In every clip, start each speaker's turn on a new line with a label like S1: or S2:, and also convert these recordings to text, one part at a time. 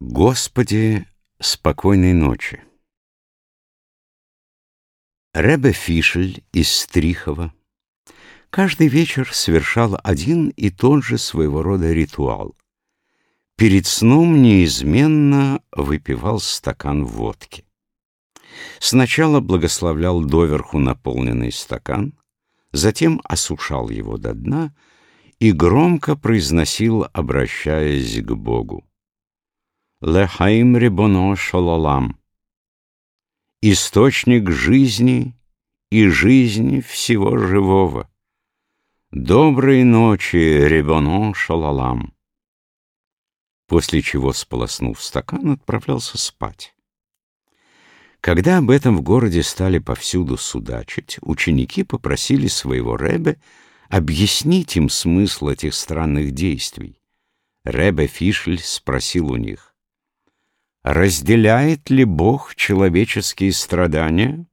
S1: Господи, спокойной ночи. Ребе Фишель из Стрихова каждый вечер совершал один и тот же своего рода ритуал. Перед сном неизменно выпивал стакан водки. Сначала благословлял доверху наполненный стакан, затем осушал его до дна и громко произносил, обращаясь к Богу. Лехаим Рибоно Шалалам, источник жизни и жизни всего живого. Доброй ночи, Рибоно Шалалам. После чего, сполоснув стакан, отправлялся спать. Когда об этом в городе стали повсюду судачить, ученики попросили своего Ребе объяснить им смысл этих странных действий. Ребе Фишль спросил у них, разделяет ли Бог человеческие страдания?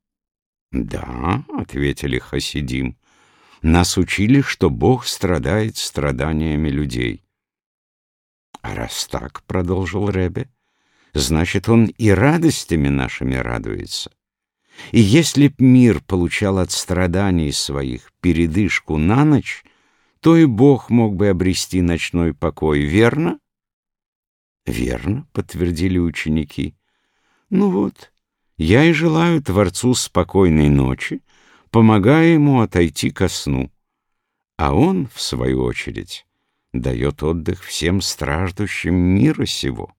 S1: Да, ответили хасидим. Нас учили, что Бог страдает страданиями людей. А раз так, продолжил Ребе, значит, он и радостями нашими радуется. И если б мир получал от страданий своих передышку на ночь, то и Бог мог бы обрести ночной покой, верно? Верно, подтвердили ученики. Ну вот, я и желаю Творцу спокойной ночи, помогая ему отойти ко сну. А он, в свою очередь, дает отдых всем страждущим мира сего.